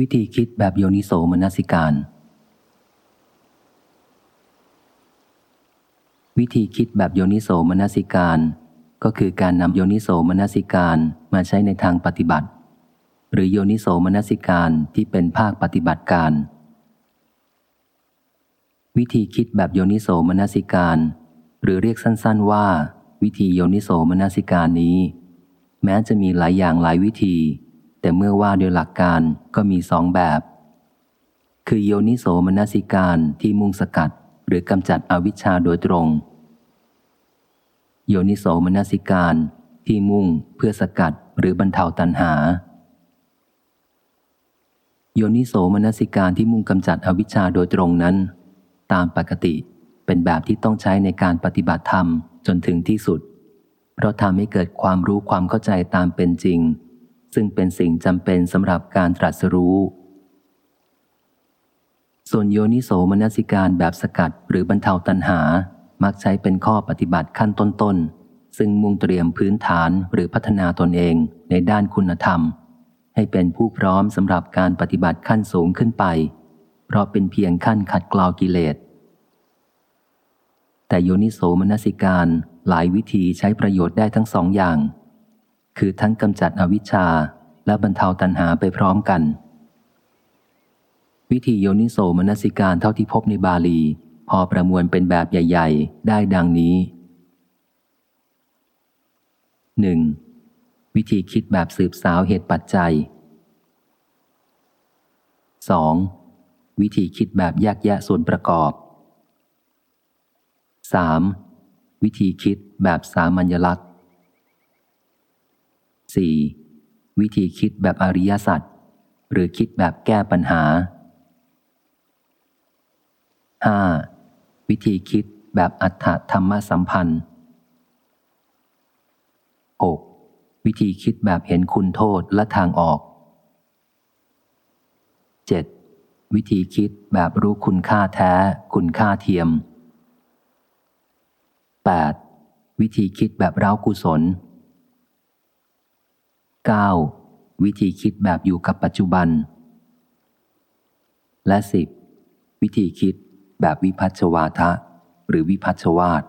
วิธีคิดแบบโยนิโสมนสิการ วิธีคิดแบบโยนิโสมนสิการ ก็คือการนำโยนิโสมนสิการมาใช้ในทางปฏิบัติ หรือโยนิโสมนสิการที่เป็นภาคปฏิบัติการ วิธีคิดแบบโยนิโสมนสิการ หรือเรียกสั้นๆว่า วิธีโยนิโสมนสิการนี้ แม้จะมีหลายอย่างหลายวิธี แต่เมื่อว่าโดยหลักการก็มีสองแบบ คือโยนิโสมนสิการที่มุ่งสกัดหรือกำจัดอวิชชาโดยตรง โยนิโสมนสิการที่มุ่งเพื่อสกัดหรือบรรเทาตัณหา โยนิโสมนสิการที่มุ่งกำจัดอวิชชาโดยตรงนั้น ตามปกติเป็นแบบที่ต้องใช้ในการปฏิบัติธรรมจนถึงที่สุด เพราะทำให้เกิดความรู้ความเข้าใจตามเป็นจริง ซึ่งเป็นสิ่งจำเป็นสำหรับการตรัสรู้ ส่วนโยนิโสมนสิการแบบสกัดหรือบรรเทาตัณหา มักใช้เป็นข้อปฏิบัติขั้นต้นๆ ซึ่งมุ่งเตรียมพื้นฐานหรือพัฒนาตนเองในด้านคุณธรรม ให้เป็นผู้พร้อมสำหรับการปฏิบัติขั้นสูงขึ้นไป เพราะเป็นเพียงขั้นขัดกลากิเลส แต่โยนิโสมนสิการหลายวิธีใช้ประโยชน์ได้ทั้งสองอย่าง คือทั้งกำจัดอวิชชาและบรรเทาตัณหาไปพร้อมกัน วิธีโยนิโสมนสิการเท่าที่พบในบาลี พอประมวลเป็นแบบใหญ่ ๆ ได้ดังนี้ 1. วิธีคิดแบบสืบสาวเหตุปัจจัย 2. วิธีคิดแบบแยกแยะส่วนประกอบ 3. วิธีคิดแบบสามัญลักษณ์ 4. วิธีคิดแบบอริยสัจหรือคิดแบบแก้ปัญหา 5. วิธีคิดแบบอัตถธรรมสัมพันธ์ 6. วิธีคิดแบบเห็นคุณโทษและทางออก 7. วิธีคิดแบบรู้คุณค่าแท้ คุณค่าเทียม 8. วิธีคิดแบบเร้ากุศล 9. วิธีคิดแบบอยู่กับปัจจุบัน และ 10. วิธีคิดแบบวิพัชวาทะ หรือวิพัชวาท